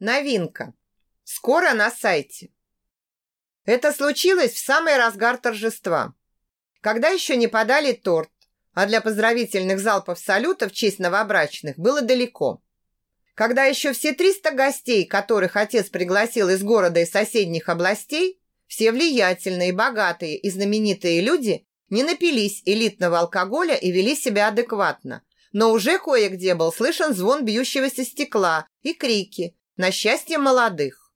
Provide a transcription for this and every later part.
Новинка. Скоро на сайте. Это случилось в самый разгар торжества. Когда еще не подали торт, а для поздравительных залпов салюта в честь новобрачных было далеко. Когда еще все 300 гостей, которых отец пригласил из города и соседних областей, все влиятельные, богатые и знаменитые люди не напились элитного алкоголя и вели себя адекватно, но уже кое-где был слышен звон бьющегося стекла и крики на счастье молодых.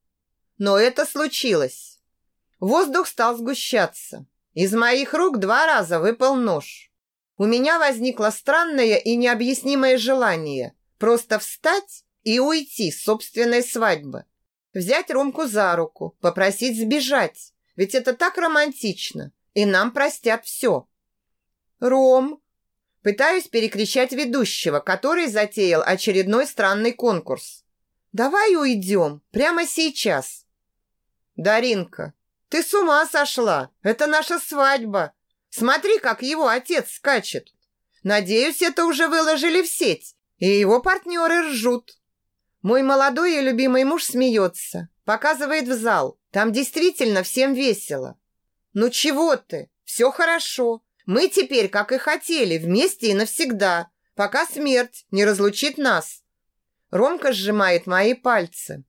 Но это случилось. Воздух стал сгущаться. Из моих рук два раза выпал нож. У меня возникло странное и необъяснимое желание просто встать и уйти с собственной свадьбы. Взять Ромку за руку, попросить сбежать. Ведь это так романтично, и нам простят все. «Ром, Пытаюсь перекричать ведущего, который затеял очередной странный конкурс. «Давай уйдем, прямо сейчас!» «Даринка, ты с ума сошла! Это наша свадьба! Смотри, как его отец скачет! Надеюсь, это уже выложили в сеть, и его партнеры ржут!» Мой молодой и любимый муж смеется, показывает в зал. Там действительно всем весело. «Ну чего ты? Все хорошо. Мы теперь, как и хотели, вместе и навсегда, пока смерть не разлучит нас. Ромка сжимает мои пальцы.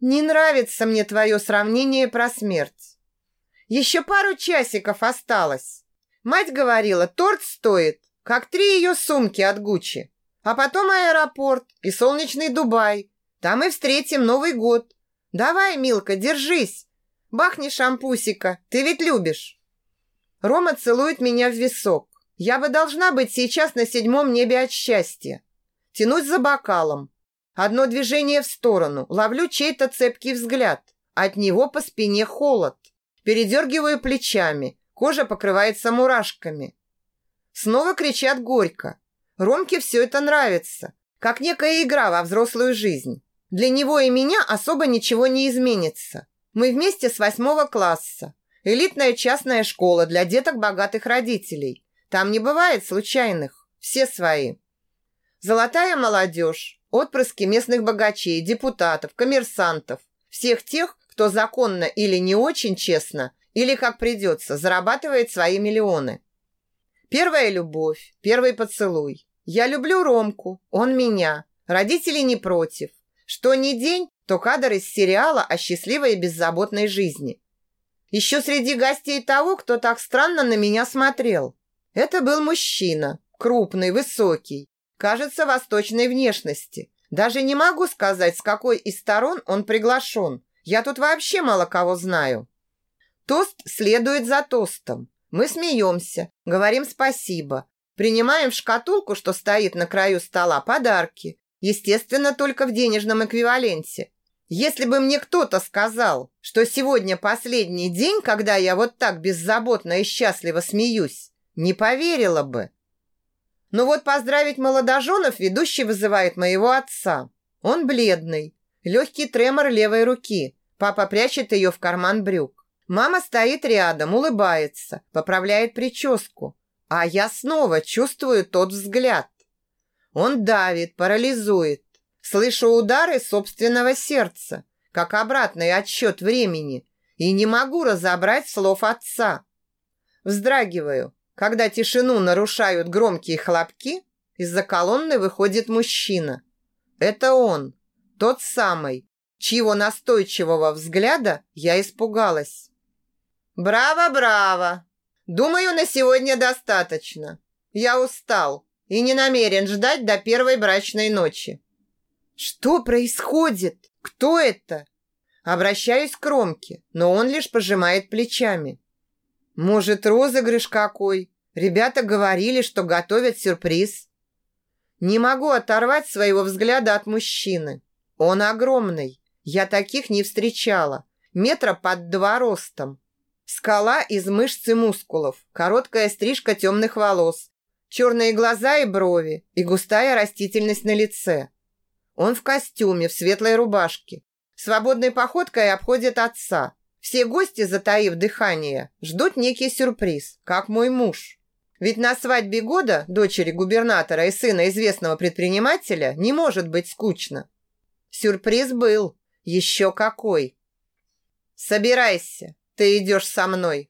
Не нравится мне твое сравнение про смерть. Еще пару часиков осталось. Мать говорила, торт стоит, как три ее сумки от Гуччи. А потом аэропорт и солнечный Дубай. Там и встретим Новый год. Давай, Милка, держись. Бахни шампусика, ты ведь любишь. Рома целует меня в висок. Я бы должна быть сейчас на седьмом небе от счастья. Тянусь за бокалом. Одно движение в сторону. Ловлю чей-то цепкий взгляд. От него по спине холод. Передергиваю плечами. Кожа покрывается мурашками. Снова кричат горько. Ромке все это нравится. Как некая игра во взрослую жизнь. Для него и меня особо ничего не изменится. Мы вместе с восьмого класса. Элитная частная школа для деток богатых родителей. Там не бывает случайных. Все свои. Золотая молодежь, отпрыски местных богачей, депутатов, коммерсантов. Всех тех, кто законно или не очень честно, или как придется, зарабатывает свои миллионы. Первая любовь, первый поцелуй. Я люблю Ромку, он меня. Родители не против. Что ни день, то кадр из сериала о счастливой и беззаботной жизни. Еще среди гостей того, кто так странно на меня смотрел. Это был мужчина, крупный, высокий, кажется, восточной внешности. Даже не могу сказать, с какой из сторон он приглашен. Я тут вообще мало кого знаю. Тост следует за тостом. Мы смеемся, говорим спасибо. Принимаем в шкатулку, что стоит на краю стола, подарки. Естественно, только в денежном эквиваленте. Если бы мне кто-то сказал, что сегодня последний день, когда я вот так беззаботно и счастливо смеюсь, не поверила бы. Но вот поздравить молодоженов ведущий вызывает моего отца. Он бледный, легкий тремор левой руки. Папа прячет ее в карман брюк. Мама стоит рядом, улыбается, поправляет прическу. А я снова чувствую тот взгляд. Он давит, парализует. Слышу удары собственного сердца, как обратный отсчет времени, и не могу разобрать слов отца. Вздрагиваю, когда тишину нарушают громкие хлопки, из-за колонны выходит мужчина. Это он, тот самый, чьего настойчивого взгляда я испугалась. «Браво, браво! Думаю, на сегодня достаточно. Я устал и не намерен ждать до первой брачной ночи. Что происходит? Кто это? Обращаюсь к Ромке, но он лишь пожимает плечами. Может, розыгрыш какой? Ребята говорили, что готовят сюрприз. Не могу оторвать своего взгляда от мужчины. Он огромный. Я таких не встречала. Метра под два ростом. Скала из мышц и мускулов, короткая стрижка темных волос, черные глаза и брови и густая растительность на лице. Он в костюме, в светлой рубашке. Свободной походкой обходит отца. Все гости, затаив дыхание, ждут некий сюрприз, как мой муж. Ведь на свадьбе года дочери губернатора и сына известного предпринимателя не может быть скучно. Сюрприз был. Еще какой. Собирайся, ты идешь со мной.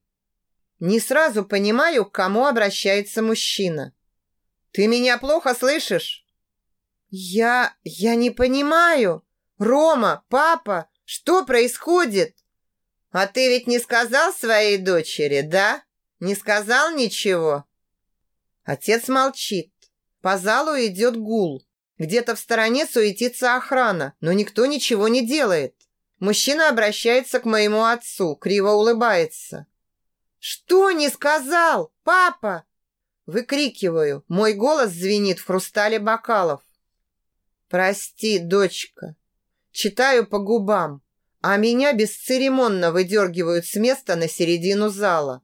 Не сразу понимаю, к кому обращается мужчина. Ты меня плохо слышишь? Я... я не понимаю. Рома, папа, что происходит? А ты ведь не сказал своей дочери, да? Не сказал ничего? Отец молчит. По залу идет гул. Где-то в стороне суетится охрана, но никто ничего не делает. Мужчина обращается к моему отцу, криво улыбается. «Что не сказал? Папа!» Выкрикиваю. Мой голос звенит в хрустале бокалов. «Прости, дочка». Читаю по губам, а меня бесцеремонно выдергивают с места на середину зала.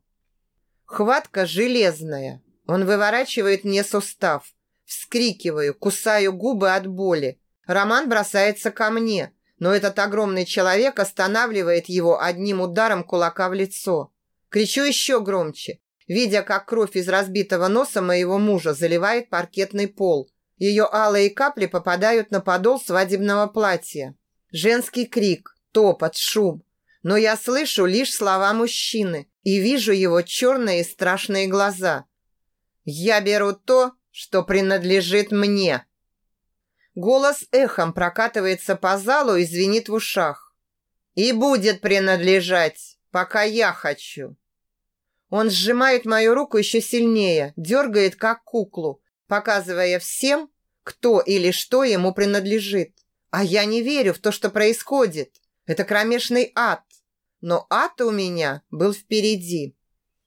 Хватка железная. Он выворачивает мне сустав. Вскрикиваю, кусаю губы от боли. Роман бросается ко мне, но этот огромный человек останавливает его одним ударом кулака в лицо. Кричу еще громче, видя, как кровь из разбитого носа моего мужа заливает паркетный пол. Ее алые капли попадают на подол свадебного платья. Женский крик, топот, шум. Но я слышу лишь слова мужчины и вижу его черные страшные глаза. «Я беру то, что принадлежит мне». Голос эхом прокатывается по залу и звенит в ушах. «И будет принадлежать, пока я хочу». Он сжимает мою руку еще сильнее, дергает как куклу, показывая всем, кто или что ему принадлежит. А я не верю в то, что происходит. Это кромешный ад. Но ад у меня был впереди.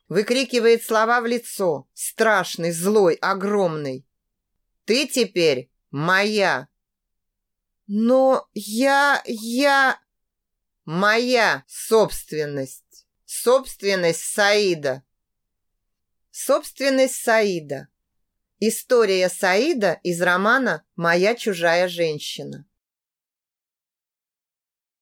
Выкрикивает слова в лицо. Страшный, злой, огромный. Ты теперь моя. Но я... я... Моя собственность. Собственность Саида. Собственность Саида. История Саида из романа «Моя чужая женщина».